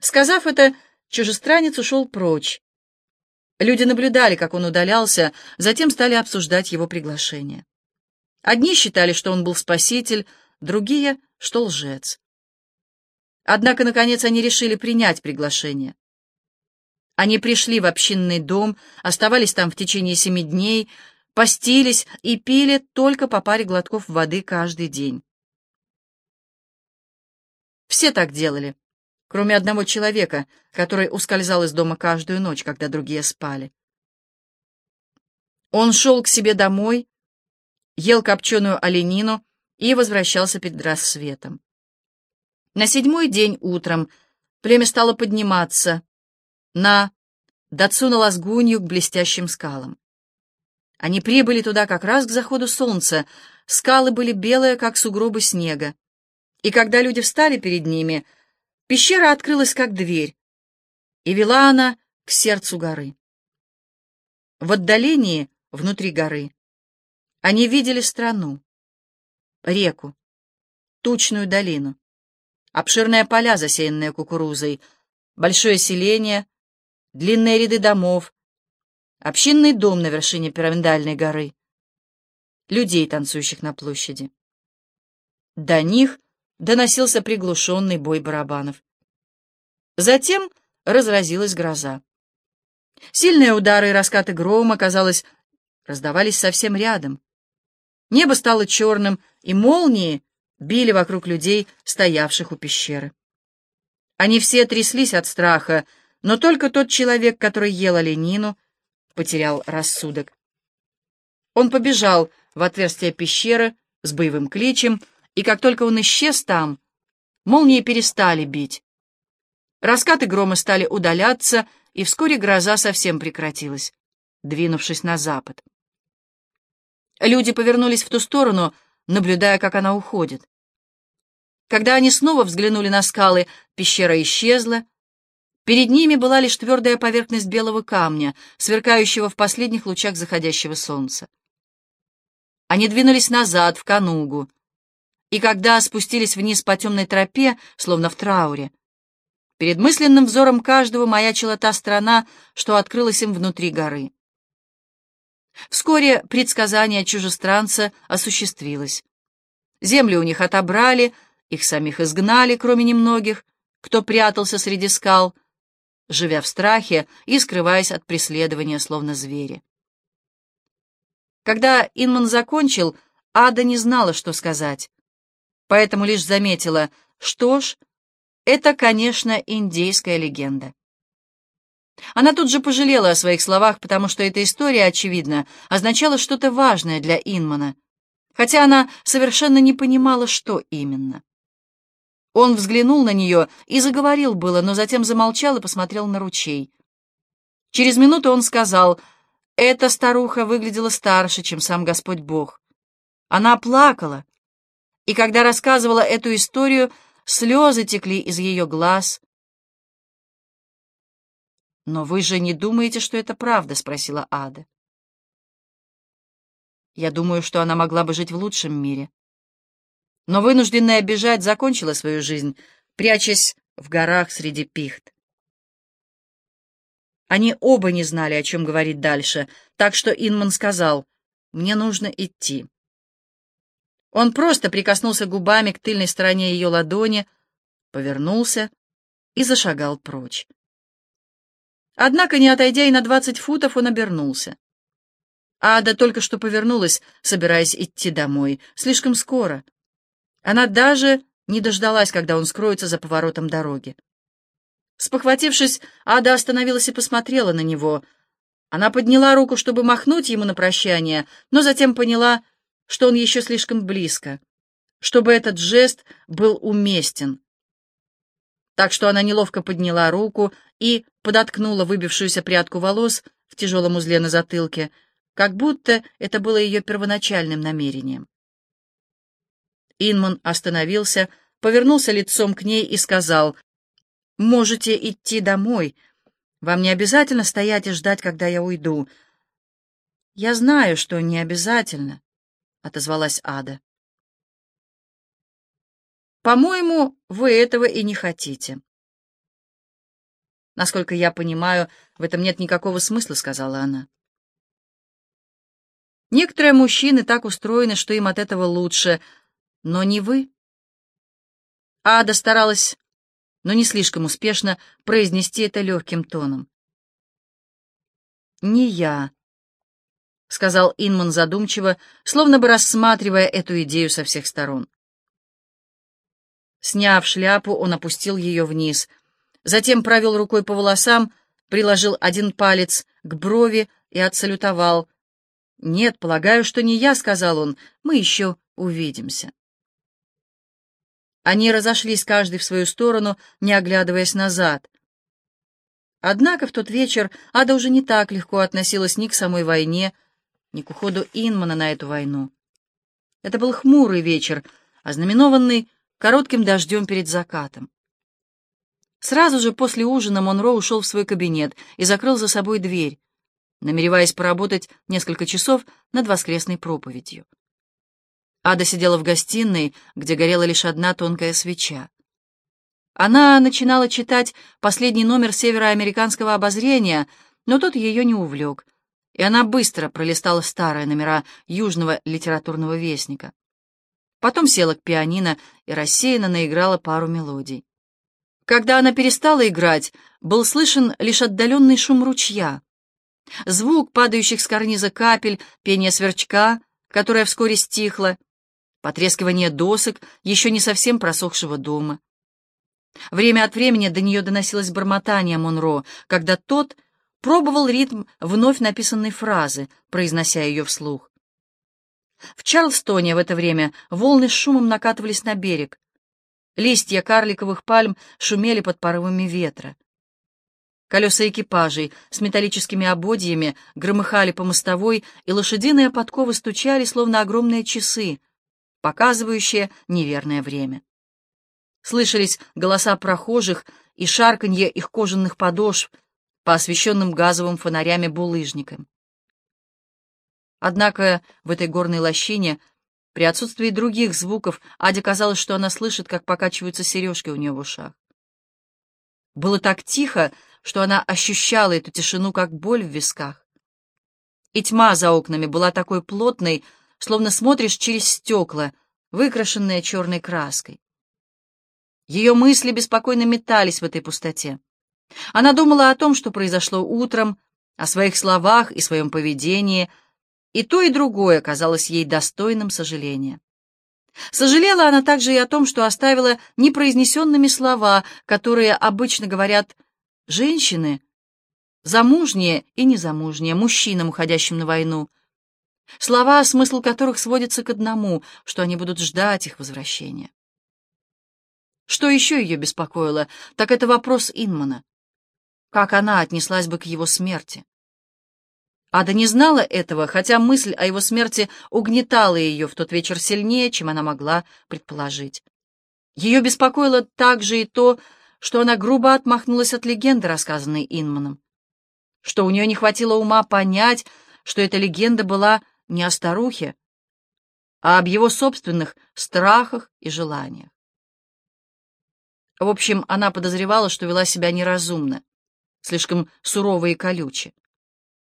Сказав это, чужестранец ушел прочь. Люди наблюдали, как он удалялся, затем стали обсуждать его приглашение. Одни считали, что он был спаситель, другие, что лжец. Однако, наконец, они решили принять приглашение. Они пришли в общинный дом, оставались там в течение семи дней, постились и пили только по паре глотков воды каждый день. Все так делали, кроме одного человека, который ускользал из дома каждую ночь, когда другие спали. Он шел к себе домой, ел копченую оленину и возвращался перед рассветом. На седьмой день утром племя стало подниматься на Дацуна-Лазгунью к блестящим скалам. Они прибыли туда как раз к заходу солнца. Скалы были белые, как сугробы снега. И когда люди встали перед ними, пещера открылась как дверь, и вела она к сердцу горы. В отдалении, внутри горы, они видели страну, реку, тучную долину, обширные поля, засеянные кукурузой, большое селение, длинные ряды домов, общинный дом на вершине пирамидальной горы, людей, танцующих на площади. До них доносился приглушенный бой барабанов. Затем разразилась гроза. Сильные удары и раскаты грома, казалось, раздавались совсем рядом. Небо стало черным, и молнии били вокруг людей, стоявших у пещеры. Они все тряслись от страха, но только тот человек, который ел оленину, потерял рассудок. Он побежал в отверстие пещеры с боевым кличем, и как только он исчез там, молнии перестали бить. Раскаты грома стали удаляться, и вскоре гроза совсем прекратилась, двинувшись на запад. Люди повернулись в ту сторону, наблюдая, как она уходит. Когда они снова взглянули на скалы, пещера исчезла, Перед ними была лишь твердая поверхность белого камня, сверкающего в последних лучах заходящего солнца. Они двинулись назад, в Канугу, и когда спустились вниз по темной тропе, словно в трауре, перед мысленным взором каждого маячила та страна, что открылась им внутри горы. Вскоре предсказание чужестранца осуществилось. Земли у них отобрали, их самих изгнали, кроме немногих, кто прятался среди скал, живя в страхе и скрываясь от преследования, словно звери. Когда Инман закончил, Ада не знала, что сказать, поэтому лишь заметила, что ж, это, конечно, индейская легенда. Она тут же пожалела о своих словах, потому что эта история, очевидно, означала что-то важное для Инмана, хотя она совершенно не понимала, что именно. Он взглянул на нее и заговорил было, но затем замолчал и посмотрел на ручей. Через минуту он сказал, «Эта старуха выглядела старше, чем сам Господь Бог. Она плакала, и когда рассказывала эту историю, слезы текли из ее глаз». «Но вы же не думаете, что это правда?» — спросила Ада. «Я думаю, что она могла бы жить в лучшем мире но вынужденная бежать закончила свою жизнь, прячась в горах среди пихт. Они оба не знали, о чем говорить дальше, так что Инман сказал, «Мне нужно идти». Он просто прикоснулся губами к тыльной стороне ее ладони, повернулся и зашагал прочь. Однако, не отойдя и на двадцать футов, он обернулся. Ада только что повернулась, собираясь идти домой, слишком скоро — она даже не дождалась, когда он скроется за поворотом дороги. Спохватившись, Ада остановилась и посмотрела на него. Она подняла руку, чтобы махнуть ему на прощание, но затем поняла, что он еще слишком близко, чтобы этот жест был уместен. Так что она неловко подняла руку и подоткнула выбившуюся прядку волос в тяжелом узле на затылке, как будто это было ее первоначальным намерением. Инман остановился, повернулся лицом к ней и сказал, «Можете идти домой. Вам не обязательно стоять и ждать, когда я уйду». «Я знаю, что не обязательно», — отозвалась Ада. «По-моему, вы этого и не хотите». «Насколько я понимаю, в этом нет никакого смысла», — сказала она. «Некоторые мужчины так устроены, что им от этого лучше, но не вы». Ада старалась, но не слишком успешно, произнести это легким тоном. «Не я», — сказал Инман задумчиво, словно бы рассматривая эту идею со всех сторон. Сняв шляпу, он опустил ее вниз, затем провел рукой по волосам, приложил один палец к брови и отсалютовал. «Нет, полагаю, что не я», — сказал он, — «мы еще увидимся». Они разошлись каждый в свою сторону, не оглядываясь назад. Однако в тот вечер Ада уже не так легко относилась ни к самой войне, ни к уходу Инмана на эту войну. Это был хмурый вечер, ознаменованный коротким дождем перед закатом. Сразу же после ужина Монро ушел в свой кабинет и закрыл за собой дверь, намереваясь поработать несколько часов над воскресной проповедью. Ада сидела в гостиной, где горела лишь одна тонкая свеча. Она начинала читать последний номер североамериканского обозрения, но тот ее не увлек, и она быстро пролистала старые номера Южного литературного вестника. Потом села к пианино и рассеянно наиграла пару мелодий. Когда она перестала играть, был слышен лишь отдаленный шум ручья. Звук падающих с карниза капель, пение сверчка, которое вскоре стихло, потрескивание досок еще не совсем просохшего дома. Время от времени до нее доносилось бормотание Монро, когда тот пробовал ритм вновь написанной фразы, произнося ее вслух. В Чарльстоне в это время волны с шумом накатывались на берег. Листья карликовых пальм шумели под порывами ветра. Колеса экипажей с металлическими ободьями громыхали по мостовой, и лошадиные подковы стучали, словно огромные часы, показывающие неверное время. Слышались голоса прохожих и шарканье их кожаных подошв по освещенным газовым фонарями булыжникам. Однако в этой горной лощине, при отсутствии других звуков, Аде казалось, что она слышит, как покачиваются сережки у нее в ушах. Было так тихо, что она ощущала эту тишину, как боль в висках. И тьма за окнами была такой плотной, словно смотришь через стекла, выкрашенные черной краской. Ее мысли беспокойно метались в этой пустоте. Она думала о том, что произошло утром, о своих словах и своем поведении — и то, и другое казалось ей достойным сожаления. Сожалела она также и о том, что оставила непроизнесенными слова, которые обычно говорят женщины, замужние и незамужние, мужчинам, уходящим на войну. Слова, смысл которых сводится к одному, что они будут ждать их возвращения. Что еще ее беспокоило, так это вопрос Инмана. Как она отнеслась бы к его смерти? Ада не знала этого, хотя мысль о его смерти угнетала ее в тот вечер сильнее, чем она могла предположить. Ее беспокоило также и то, что она грубо отмахнулась от легенды, рассказанной Инманом, что у нее не хватило ума понять, что эта легенда была не о старухе, а об его собственных страхах и желаниях. В общем, она подозревала, что вела себя неразумно, слишком сурово и колюче.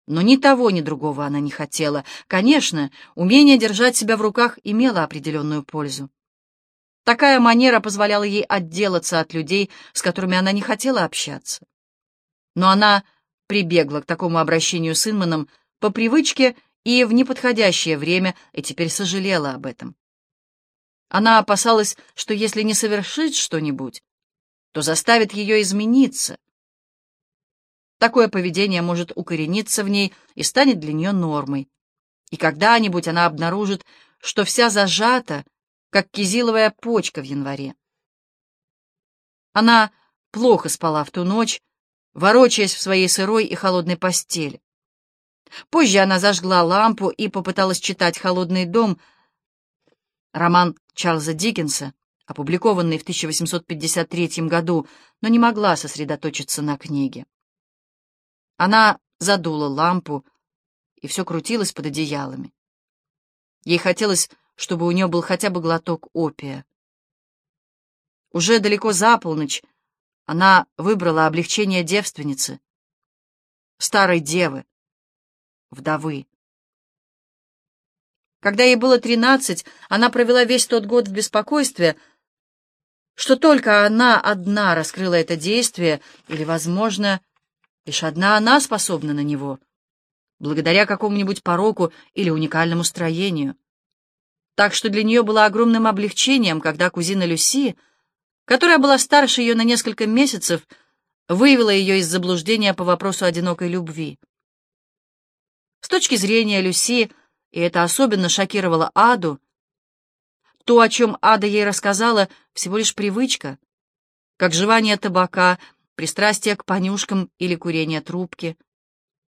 Но ни того, ни другого она не хотела. Конечно, умение держать себя в руках имело определенную пользу. Такая манера позволяла ей отделаться от людей, с которыми она не хотела общаться. Но она прибегла к такому обращению с Инманом по привычке и в неподходящее время, и теперь сожалела об этом. Она опасалась, что если не совершит что-нибудь, то заставит ее измениться, Такое поведение может укорениться в ней и станет для нее нормой. И когда-нибудь она обнаружит, что вся зажата, как кизиловая почка в январе. Она плохо спала в ту ночь, ворочаясь в своей сырой и холодной постели. Позже она зажгла лампу и попыталась читать «Холодный дом», роман Чарльза Диккенса, опубликованный в 1853 году, но не могла сосредоточиться на книге. Она задула лампу, и все крутилось под одеялами. Ей хотелось, чтобы у нее был хотя бы глоток опия. Уже далеко за полночь Она выбрала облегчение девственницы, старой девы, вдовы. Когда ей было тринадцать, она провела весь тот год в беспокойстве, что только она одна раскрыла это действие, или, возможно, лишь одна она способна на него, благодаря какому-нибудь пороку или уникальному строению. Так что для нее было огромным облегчением, когда кузина Люси, которая была старше ее на несколько месяцев, вывела ее из заблуждения по вопросу одинокой любви. С точки зрения Люси, и это особенно шокировало Аду, то, о чем Ада ей рассказала, всего лишь привычка, как жевание табака, пристрастие к понюшкам или курение трубки,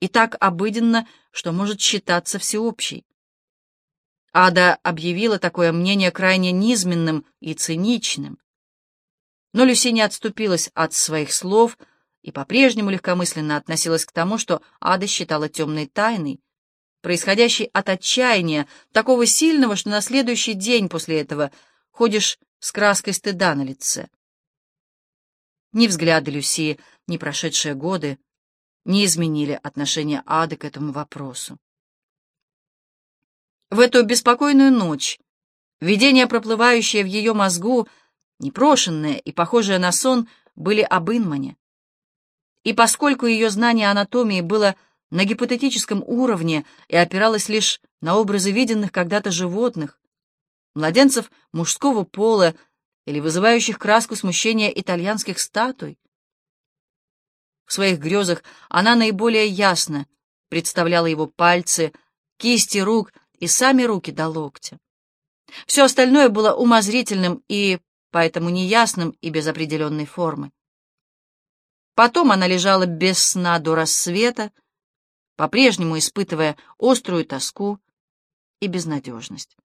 и так обыденно, что может считаться всеобщей. Ада объявила такое мнение крайне низменным и циничным. Но Люси не отступилась от своих слов и по-прежнему легкомысленно относилась к тому, что Ада считала темной тайной, происходящей от отчаяния, такого сильного, что на следующий день после этого ходишь с краской стыда на лице. Ни взгляды Люси, ни прошедшие годы не изменили отношение Ады к этому вопросу. В эту беспокойную ночь видения, проплывающие в ее мозгу, непрошенные и похожие на сон, были об Инмане. И поскольку ее знание анатомии было на гипотетическом уровне и опиралось лишь на образы виденных когда-то животных, младенцев мужского пола или вызывающих краску смущения итальянских статуй. В своих грезах она наиболее ясно представляла его пальцы, кисти рук и сами руки до локтя. Все остальное было умозрительным и поэтому неясным и без определенной формы. Потом она лежала без сна до рассвета, по-прежнему испытывая острую тоску и безнадежность.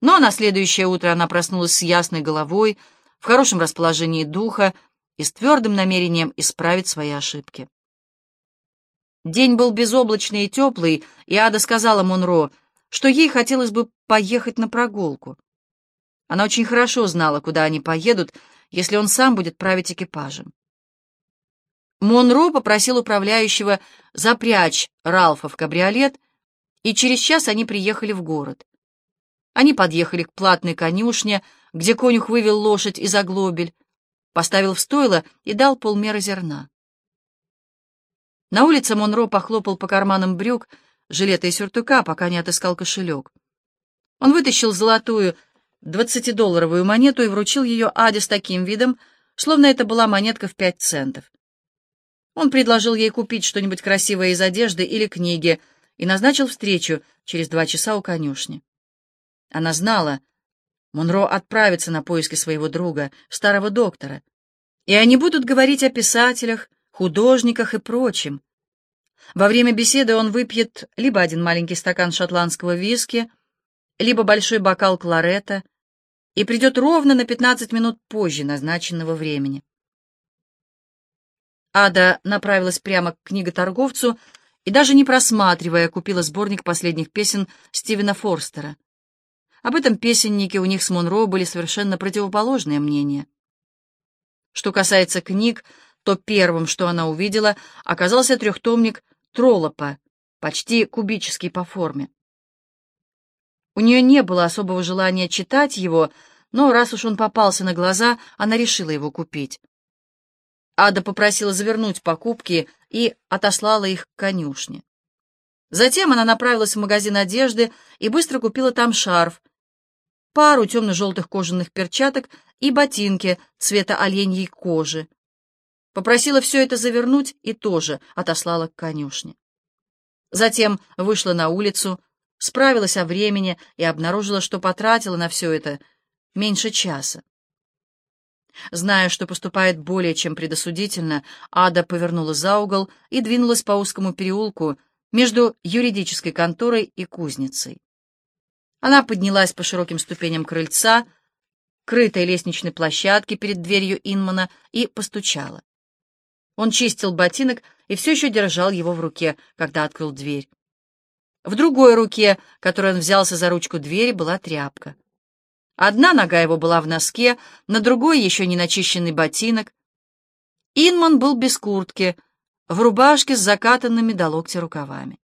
Но на следующее утро она проснулась с ясной головой, в хорошем расположении духа и с твердым намерением исправить свои ошибки. День был безоблачный и теплый, и Ада сказала Монро, что ей хотелось бы поехать на прогулку. Она очень хорошо знала, куда они поедут, если он сам будет править экипажем. Монро попросил управляющего запрячь Ралфа в кабриолет, и через час они приехали в город. Они подъехали к платной конюшне, где конюх вывел лошадь из оглобель, поставил в стойло и дал полмеры зерна. На улице Монро похлопал по карманам брюк, жилета и сюртука, пока не отыскал кошелек. Он вытащил золотую двадцатидолларовую монету и вручил ее Аде с таким видом, словно это была монетка в пять центов. Он предложил ей купить что-нибудь красивое из одежды или книги и назначил встречу через два часа у конюшни. Она знала, Монро отправится на поиски своего друга, старого доктора, и они будут говорить о писателях, художниках и прочем. Во время беседы он выпьет либо один маленький стакан шотландского виски, либо большой бокал кларета и придет ровно на 15 минут позже назначенного времени. Ада направилась прямо к книготорговцу и, даже не просматривая, купила сборник последних песен Стивена Форстера. Об этом песеннике у них с Монро были совершенно противоположные мнения. Что касается книг, то первым, что она увидела, оказался трехтомник Троллопа, почти кубический по форме. У нее не было особого желания читать его, но раз уж он попался на глаза, она решила его купить. Ада попросила завернуть покупки и отослала их к конюшне. Затем она направилась в магазин одежды и быстро купила там шарф, пару темно-желтых кожаных перчаток и ботинки цвета оленьей кожи. Попросила все это завернуть и тоже отослала к конюшне. Затем вышла на улицу, справилась о времени и обнаружила, что потратила на все это меньше часа. Зная, что поступает более чем предосудительно, Ада повернула за угол и двинулась по узкому переулку между юридической конторой и кузницей. Она поднялась по широким ступеням крыльца, крытой лестничной площадки перед дверью Инмана и постучала. Он чистил ботинок и все еще держал его в руке, когда открыл дверь. В другой руке, которой он взялся за ручку двери, была тряпка. Одна нога его была в носке, на другой еще не начищенный ботинок. Инман был без куртки, в рубашке с закатанными до локтя рукавами.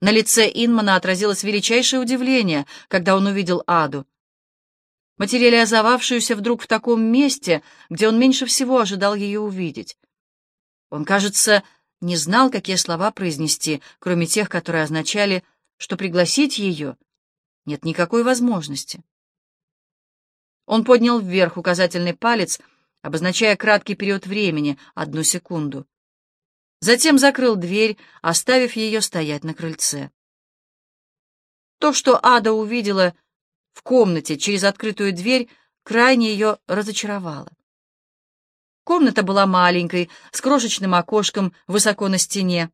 На лице Инмана отразилось величайшее удивление, когда он увидел Аду, материализовавшуюся вдруг в таком месте, где он меньше всего ожидал ее увидеть. Он, кажется, не знал, какие слова произнести, кроме тех, которые означали, что пригласить ее нет никакой возможности. Он поднял вверх указательный палец, обозначая краткий период времени, одну секунду. Затем закрыл дверь, оставив ее стоять на крыльце. То, что Ада увидела в комнате через открытую дверь, крайне ее разочаровало. Комната была маленькой, с крошечным окошком высоко на стене,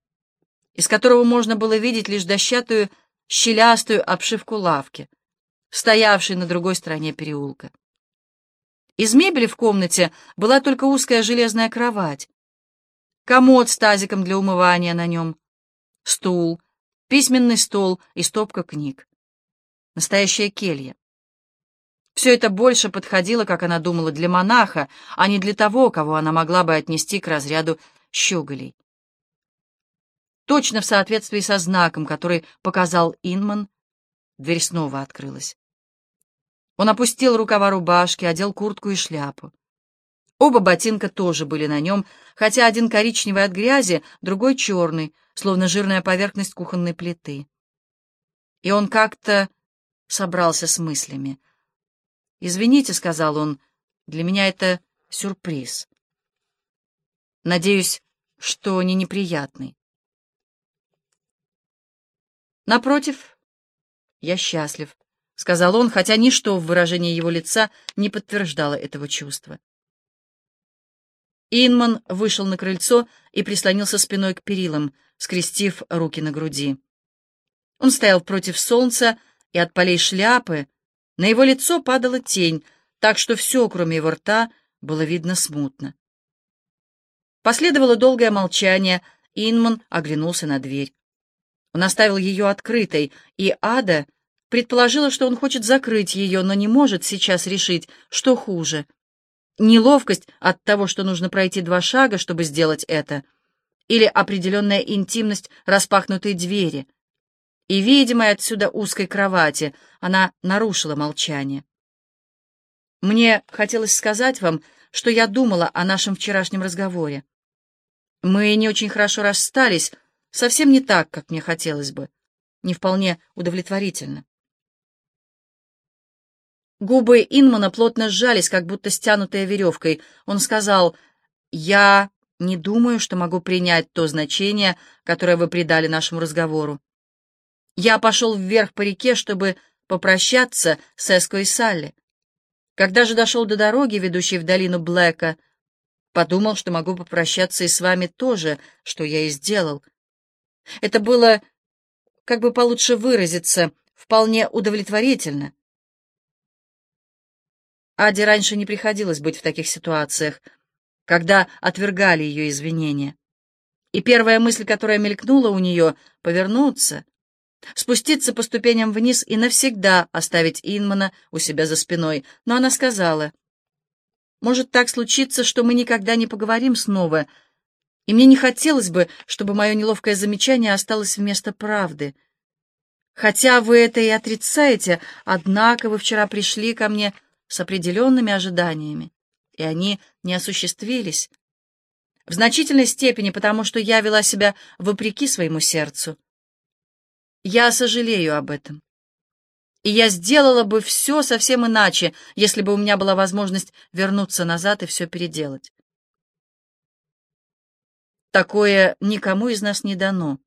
из которого можно было видеть лишь дощатую, щелястую обшивку лавки, стоявшей на другой стороне переулка. Из мебели в комнате была только узкая железная кровать, комод с тазиком для умывания на нем, стул, письменный стол и стопка книг. Настоящая келья. Все это больше подходило, как она думала, для монаха, а не для того, кого она могла бы отнести к разряду щеголей. Точно в соответствии со знаком, который показал Инман, дверь снова открылась. Он опустил рукава рубашки, одел куртку и шляпу. Оба ботинка тоже были на нем, хотя один коричневый от грязи, другой черный, словно жирная поверхность кухонной плиты. И он как-то собрался с мыслями. «Извините», — сказал он, — «для меня это сюрприз. Надеюсь, что не неприятный». Напротив, я счастлив. — сказал он, хотя ничто в выражении его лица не подтверждало этого чувства. Инман вышел на крыльцо и прислонился спиной к перилам, скрестив руки на груди. Он стоял против солнца, и от полей шляпы на его лицо падала тень, так что все, кроме его рта, было видно смутно. Последовало долгое молчание, Инман оглянулся на дверь. Он оставил ее открытой, и Ада Предположила, что он хочет закрыть ее, но не может сейчас решить, что хуже. Неловкость от того, что нужно пройти два шага, чтобы сделать это, или определенная интимность распахнутой двери. И, видимая отсюда узкой кровати, она нарушила молчание. Мне хотелось сказать вам, что я думала о нашем вчерашнем разговоре. Мы не очень хорошо расстались, совсем не так, как мне хотелось бы, не вполне удовлетворительно. Губы Инмана плотно сжались, как будто стянутые веревкой. Он сказал, «Я не думаю, что могу принять то значение, которое вы придали нашему разговору. Я пошел вверх по реке, чтобы попрощаться с Эско и Салли. Когда же дошел до дороги, ведущей в долину Блэка, подумал, что могу попрощаться и с вами тоже, что я и сделал. Это было, как бы получше выразиться, вполне удовлетворительно. Аде раньше не приходилось быть в таких ситуациях, когда отвергали ее извинения. И первая мысль, которая мелькнула у нее — повернуться, спуститься по ступеням вниз и навсегда оставить Инмана у себя за спиной. Но она сказала, «Может так случиться, что мы никогда не поговорим снова, и мне не хотелось бы, чтобы мое неловкое замечание осталось вместо правды. Хотя вы это и отрицаете, однако вы вчера пришли ко мне...» с определенными ожиданиями, и они не осуществились. В значительной степени потому, что я вела себя вопреки своему сердцу. Я сожалею об этом. И я сделала бы все совсем иначе, если бы у меня была возможность вернуться назад и все переделать. Такое никому из нас не дано.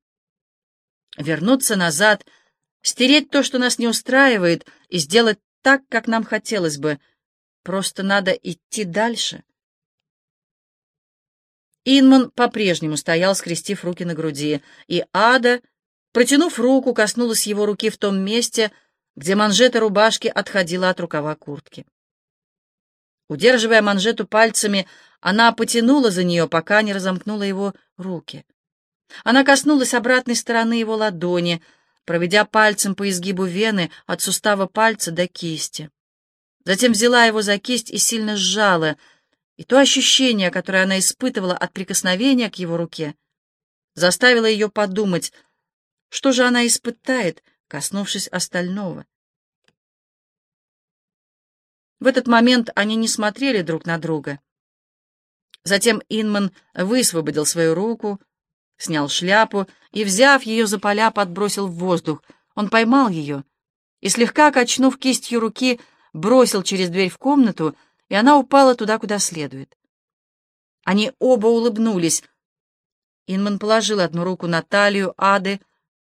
Вернуться назад, стереть то, что нас не устраивает, и сделать так, как нам хотелось бы. Просто надо идти дальше. Инман по-прежнему стоял, скрестив руки на груди, и Ада, протянув руку, коснулась его руки в том месте, где манжета рубашки отходила от рукава куртки. Удерживая манжету пальцами, она потянула за нее, пока не разомкнула его руки. Она коснулась обратной стороны его ладони — проведя пальцем по изгибу вены от сустава пальца до кисти. Затем взяла его за кисть и сильно сжала, И то ощущение, которое она испытывала от прикосновения к его руке, заставило ее подумать, что же она испытает, коснувшись остального. В этот момент они не смотрели друг на друга. Затем Инман высвободил свою руку, снял шляпу и, взяв ее за поля, подбросил в воздух. Он поймал ее и, слегка качнув кистью руки, бросил через дверь в комнату, и она упала туда, куда следует. Они оба улыбнулись. Инман положил одну руку на талию Ады,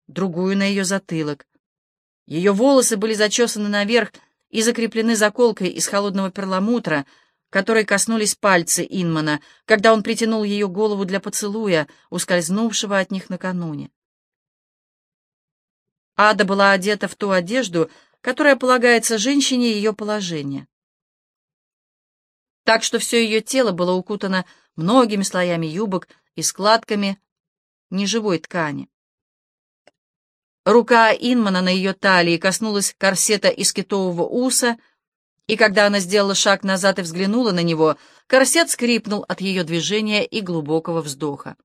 другую на ее затылок. Ее волосы были зачесаны наверх и закреплены заколкой из холодного перламутра, которой коснулись пальцы Инмана, когда он притянул ее голову для поцелуя, ускользнувшего от них накануне. Ада была одета в ту одежду, которая полагается женщине ее положения. Так что все ее тело было укутано многими слоями юбок и складками неживой ткани. Рука Инмана на ее талии коснулась корсета из китового уса, и когда она сделала шаг назад и взглянула на него, корсет скрипнул от ее движения и глубокого вздоха.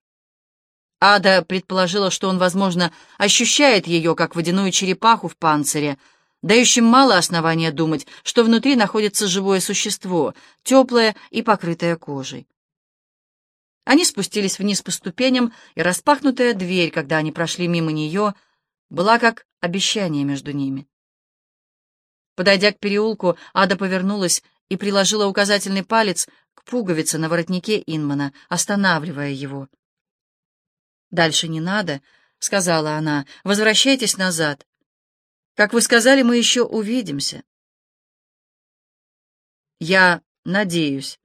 Ада предположила, что он, возможно, ощущает ее, как водяную черепаху в панцире, дающим мало основания думать, что внутри находится живое существо, теплое и покрытое кожей. Они спустились вниз по ступеням, и распахнутая дверь, когда они прошли мимо нее, — была как обещание между ними. Подойдя к переулку, Ада повернулась и приложила указательный палец к пуговице на воротнике Инмана, останавливая его. «Дальше не надо», — сказала она, — «возвращайтесь назад. Как вы сказали, мы еще увидимся». «Я надеюсь,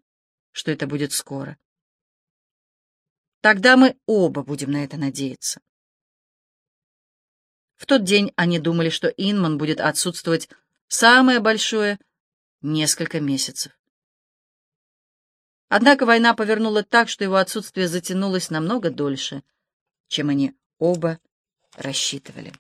что это будет скоро». «Тогда мы оба будем на это надеяться». В тот день они думали, что Инман будет отсутствовать самое большое — несколько месяцев. Однако война повернула так, что его отсутствие затянулось намного дольше, чем они оба рассчитывали.